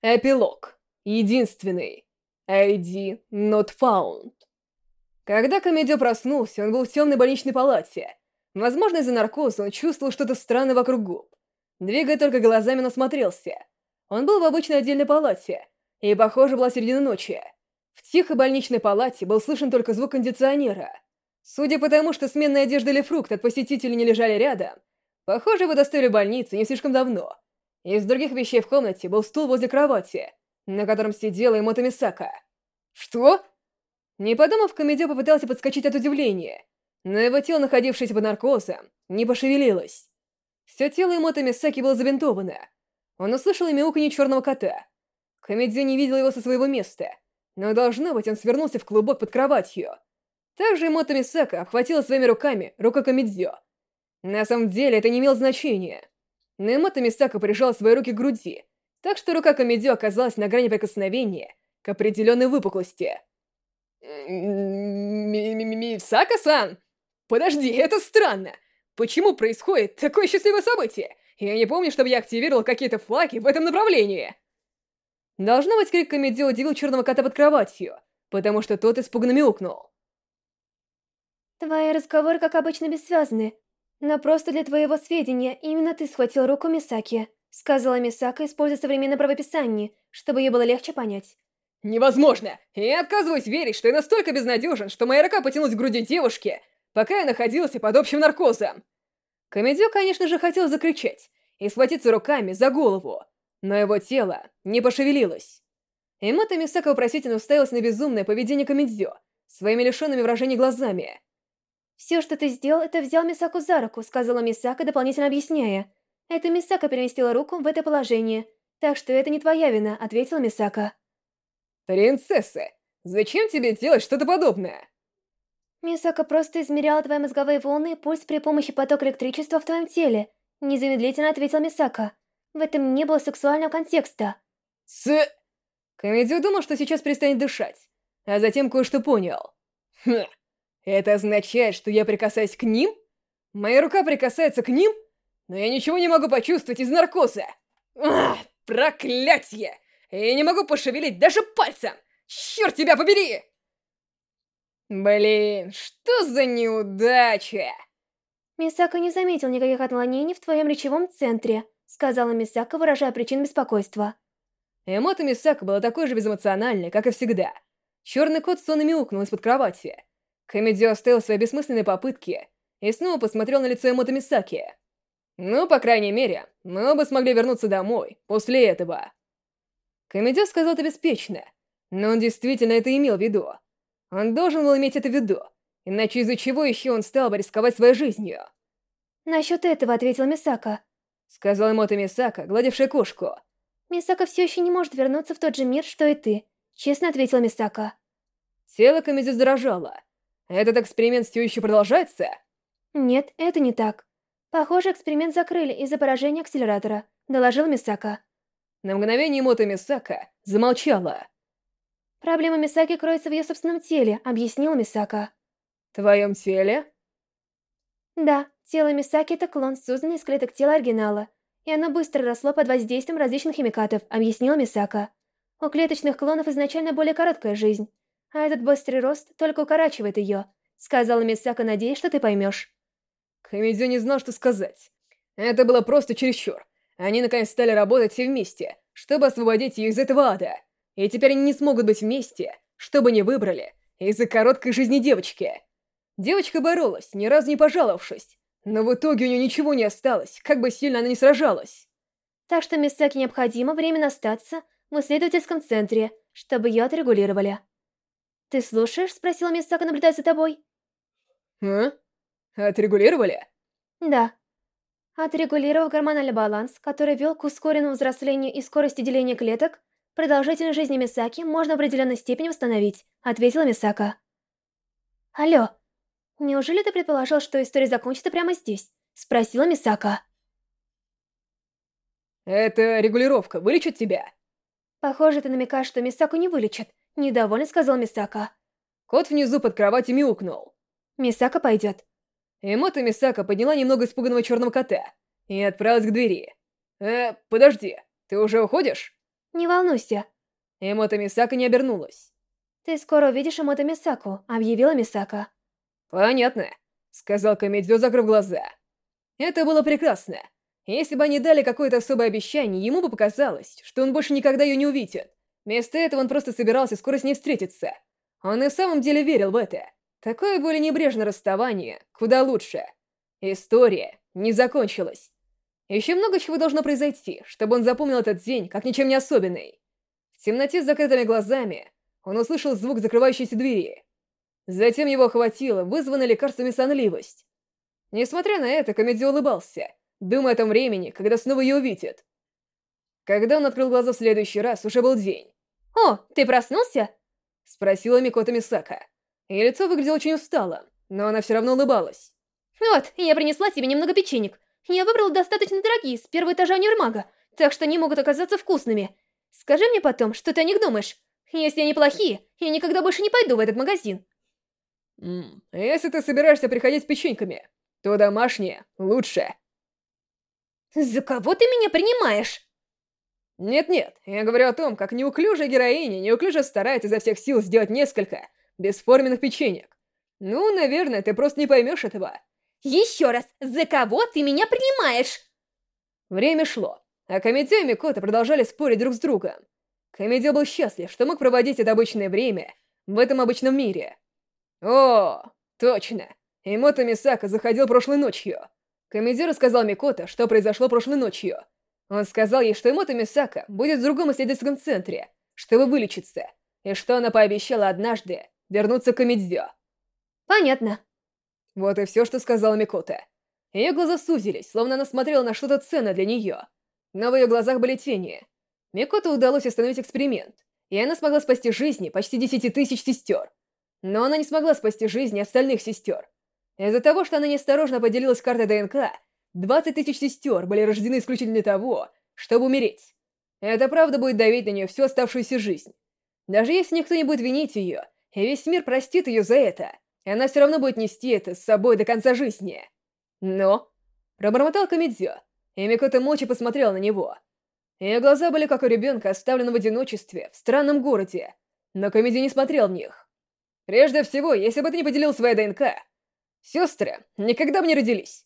Эпилог. Единственный. ID not found. Когда Комедио проснулся, он был в темной больничной палате. Возможно, из-за наркоза он чувствовал что-то странное вокруг губ. Двигая только глазами, он осмотрелся. Он был в обычной отдельной палате, и, похоже, была середина ночи. В тихой больничной палате был слышен только звук кондиционера. Судя по тому, что сменная одежда или фрукт от посетителей не лежали рядом, похоже, вы доставили больницу не слишком давно. Из других вещей в комнате был стул возле кровати, на котором сидела Эмота Мисака. «Что?» Не подумав, Комедио попытался подскочить от удивления, но его тело, находившееся под наркозом, не пошевелилось. Все тело Эмота Мисаки было забинтовано. Он услышал мяуканье черного кота. Комедио не видел его со своего места, но, должно быть, он свернулся в клубок под кроватью. Также Эмота Мисака обхватила своими руками руку Комедио. На самом деле это не имело значения. Но Эмото Мисака прижал свои руки к груди, так что рука Комедио оказалась на грани прикосновения к определенной выпуклости. «Мисака-сан! Подожди, это странно! Почему происходит такое счастливое событие? Я не помню, чтобы я активировал какие-то флаги в этом направлении!» Должно быть, крик Комедио удивил черного кота под кроватью, потому что тот испуганно мяукнул. «Твои разговоры, как обычно, бессвязны. Но просто для твоего сведения, именно ты схватил руку Мисаки, сказала Мисака, используя современное правописание, чтобы ее было легче понять. Невозможно! Я отказываюсь верить, что я настолько безнадежен, что моя рука потянулась к груди девушки, пока я находился под общим наркозом. Комедио, конечно же, хотел закричать и схватиться руками за голову, но его тело не пошевелилось. Эмото Мисака вопросительно уставилась на безумное поведение Комедио своими лишенными выражений глазами. «Все, что ты сделал, это взял Мисаку за руку», — сказала Мисака, дополнительно объясняя. «Это Мисака переместила руку в это положение. Так что это не твоя вина», — ответила Мисака. «Принцесса, зачем тебе делать что-то подобное?» Мисака просто измеряла твои мозговые волны и пульс при помощи потока электричества в твоем теле. Незамедлительно ответил Мисака. В этом не было сексуального контекста. С... Комедио думал, что сейчас перестанет дышать, а затем кое-что понял. Хм, это означает, что я прикасаюсь к ним? Моя рука прикасается к ним? Но я ничего не могу почувствовать из наркоза. Ах, проклятье! Я не могу пошевелить даже пальцем! Черт тебя побери! Блин, что за неудача! Мисака не заметил никаких отклонений в твоем речевом центре, сказала Мисака, выражая причину беспокойства. Эмота Мисака была такой же безэмоциональной, как и всегда. Черный кот сонно мяукнул из-под кровати. Комедио оставил свои бессмысленные попытки и снова посмотрел на лицо Эмото Мисаки. Ну, по крайней мере, мы оба смогли вернуться домой после этого. Комедио сказал это беспечно, но он действительно это имел в виду. Он должен был иметь это в виду, иначе из-за чего еще он стал бы рисковать своей жизнью? «Насчет этого», — ответил Мисака. Сказал Эмото Мисака, гладившая кошку. «Мисака все еще не может вернуться в тот же мир, что и ты», — честно ответил Мисака. Тело Комедио задрожало. Этот эксперимент все еще продолжается? Нет, это не так. Похоже, эксперимент закрыли из-за поражения акселератора, доложил Мисака. На мгновение Мото Мисака замолчала. Проблема Мисаки кроется в ее собственном теле, объяснил Мисака. Твоем теле? Да, тело Мисаки это клон, созданный из клеток тела оригинала, и оно быстро росло под воздействием различных химикатов, объяснил Мисака. У клеточных клонов изначально более короткая жизнь, а этот быстрый рост только укорачивает ее», — сказала Мисака, надеясь, что ты поймешь. Хамидзю не знал, что сказать. Это было просто чересчур. Они наконец стали работать все вместе, чтобы освободить ее из этого ада. И теперь они не смогут быть вместе, чтобы не выбрали, из-за короткой жизни девочки. Девочка боролась, ни разу не пожаловавшись, но в итоге у нее ничего не осталось, как бы сильно она ни сражалась. Так что Мисаке необходимо временно остаться в исследовательском центре, чтобы ее отрегулировали. «Ты слушаешь?» — спросила Мисака, наблюдая за тобой. «А? Отрегулировали?» «Да. Отрегулировав гормональный баланс, который вел к ускоренному взрослению и скорости деления клеток, продолжительность жизни Мисаки можно в определенной степени восстановить», — ответила Мисака. «Алло, неужели ты предположил, что история закончится прямо здесь?» — спросила Мисака. «Это регулировка вылечит тебя?» Похоже, ты намекаешь, что Мисаку не вылечат. Недовольно сказал Мисака. Кот внизу под кроватью мяукнул. Мисака пойдет. Эмото Мисака подняла немного испуганного черного кота и отправилась к двери. «Э, подожди, ты уже уходишь?» Не волнуйся. Эмота Мисака не обернулась. Ты скоро увидишь Эмота Мисаку, объявила Мисака. Понятно, сказал Комедзё, закрыв глаза. Это было прекрасно. Если бы они дали какое-то особое обещание, ему бы показалось, что он больше никогда ее не увидит. Вместо этого он просто собирался скоро с ней встретиться. Он и в самом деле верил в это. Такое более небрежное расставание, куда лучше. История не закончилась. Еще много чего должно произойти, чтобы он запомнил этот день как ничем не особенный. В темноте с закрытыми глазами он услышал звук закрывающейся двери. Затем его охватила вызванная лекарствами сонливость. Несмотря на это, Комедий улыбался, думая о том времени, когда снова ее увидит. Когда он открыл глаза в следующий раз, уже был день. «О, ты проснулся?» — спросила Микота Мисака. Ее лицо выглядело очень усталым, но она все равно улыбалась. «Вот, я принесла тебе немного печенек. Я выбрала достаточно дорогие, с первого этажа универмага, так что они могут оказаться вкусными. Скажи мне потом, что ты о них думаешь. Если они плохие, я никогда больше не пойду в этот магазин». М если ты собираешься приходить с печеньками, то домашние лучше. «За кого ты меня принимаешь?» Нет-нет, я говорю о том, как неуклюжая героиня неуклюже старается изо всех сил сделать несколько бесформенных печенек. Ну, наверное, ты просто не поймешь этого. Еще раз, за кого ты меня принимаешь? Время шло, а Комедио и Микота продолжали спорить друг с другом. Комедио был счастлив, что мог проводить это обычное время в этом обычном мире. О, точно. Имото Мисака заходил прошлой ночью. Комедио рассказал Микото, что произошло прошлой ночью. Он сказал ей, что Имото Мисака будет в другом исследовательском центре, чтобы вылечиться, и что она пообещала однажды вернуться к Амидзё. Понятно. Вот и все, что сказала Микота. Ее глаза сузились, словно она смотрела на что-то ценное для нее. Но в ее глазах были тени. Микото удалось остановить эксперимент, и она смогла спасти жизни почти десяти тысяч сестер. Но она не смогла спасти жизни остальных сестер. Из-за того, что она неосторожно поделилась картой ДНК, 20 тысяч сестер были рождены исключительно для того, чтобы умереть. Это правда будет давить на нее всю оставшуюся жизнь. Даже если никто не будет винить ее, и весь мир простит ее за это, она все равно будет нести это с собой до конца жизни. Но... Пробормотал Камедзё, и Микота молча посмотрел на него. Ее глаза были как у ребенка, оставленного в одиночестве, в странном городе, но Камедзё не смотрел в них. Прежде всего, если бы ты не поделил свою ДНК, сестры никогда бы не родились.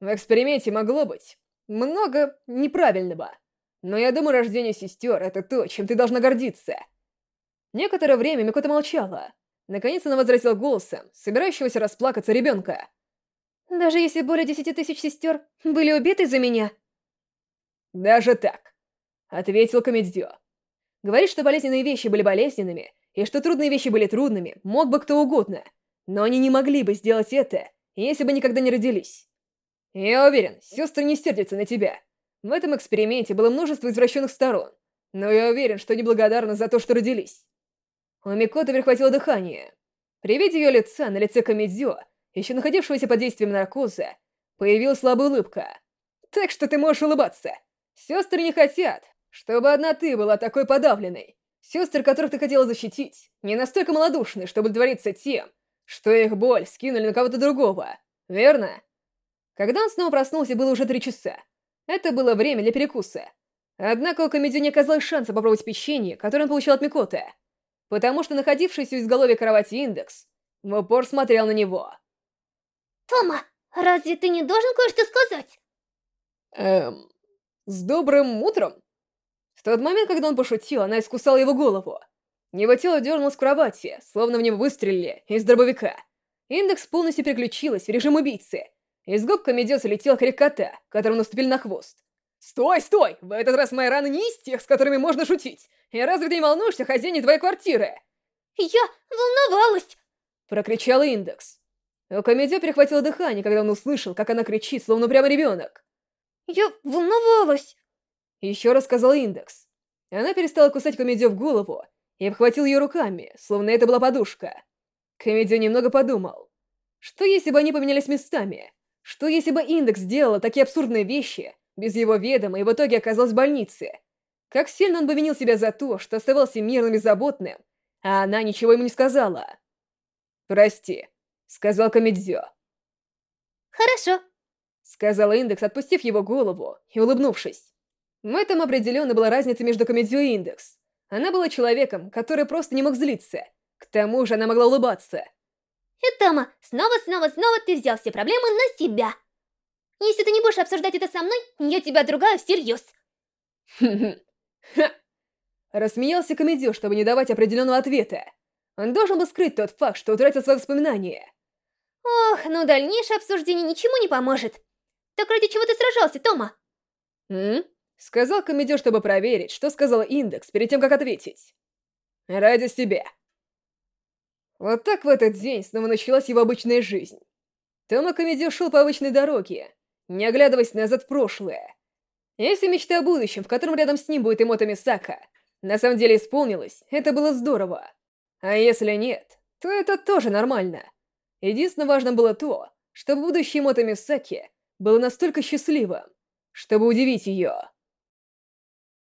В эксперименте могло быть много неправильного. Но я думаю, рождение сестер — это то, чем ты должна гордиться. Некоторое время Микота молчала. Наконец она возразила голосом, собирающегося расплакаться ребенка. «Даже если более десяти тысяч сестер были убиты за меня?» «Даже так», — ответил Комедзё. Говорить, что болезненные вещи были болезненными, и что трудные вещи были трудными, мог бы кто угодно, но они не могли бы сделать это, если бы никогда не родились. Я уверен, сестры не сердятся на тебя. В этом эксперименте было множество извращенных сторон, но я уверен, что они благодарны за то, что родились. У Микота перехватило дыхание. При виде ее лица на лице Камедзё, еще находившегося под действием наркоза, появилась слабая улыбка. Так что ты можешь улыбаться. Сестры не хотят, чтобы одна ты была такой подавленной. Сестры, которых ты хотела защитить, не настолько малодушны, чтобы удовлетвориться тем, что их боль скинули на кого-то другого. Верно? Когда он снова проснулся, было уже три часа. Это было время для перекуса. Однако у Комедио не оказалось шанса попробовать печенье, которое он получил от Микоты, потому что находившийся у изголовья кровати индекс в упор смотрел на него. «Тома, разве ты не должен кое-что сказать?» «Эм... С добрым утром?» В тот момент, когда он пошутил, она искусала его голову. Его тело дернулось в кровати, словно в него выстрелили из дробовика. Индекс полностью переключилась в режим убийцы — из губ Комедиоса летел крик кота, которому наступили на хвост. «Стой, стой! В этот раз мои раны не из тех, с которыми можно шутить! И разве ты не волнуешься о хозяине твоей квартиры?» «Я волновалась!» — прокричал Индекс. У Комедио перехватило дыхание, когда он услышал, как она кричит, словно прямо ребенок. «Я волновалась!» Еще раз сказал Индекс. Она перестала кусать Комедио в голову и обхватил ее руками, словно это была подушка. Комедио немного подумал. Что если бы они поменялись местами? Что если бы Индекс сделала такие абсурдные вещи, без его ведома и в итоге оказалась в больнице? Как сильно он бы винил себя за то, что оставался мирным и заботным, а она ничего ему не сказала. «Прости», — сказал Камедзё. «Хорошо», — сказала Индекс, отпустив его голову и улыбнувшись. В этом определенно была разница между Комедио и Индекс. Она была человеком, который просто не мог злиться. К тому же она могла улыбаться. И Тома, снова-снова-снова ты взял все проблемы на себя. Если ты не будешь обсуждать это со мной, я тебя отругаю всерьез. Рассмеялся Комедио, чтобы не давать определенного ответа. Он должен был скрыть тот факт, что утратил свои воспоминания. Ох, ну дальнейшее обсуждение ничему не поможет. Так ради чего ты сражался, Тома? М? Сказал Комедио, чтобы проверить, что сказал Индекс, перед тем, как ответить. Ради себя. Вот так в этот день снова началась его обычная жизнь. Тома Комедио шел по обычной дороге, не оглядываясь назад в прошлое. Если мечта о будущем, в котором рядом с ним будет Эмото Мисака, на самом деле исполнилась, это было здорово. А если нет, то это тоже нормально. Единственное важно было то, что будущее Эмото Мисаки было настолько счастливым, чтобы удивить ее.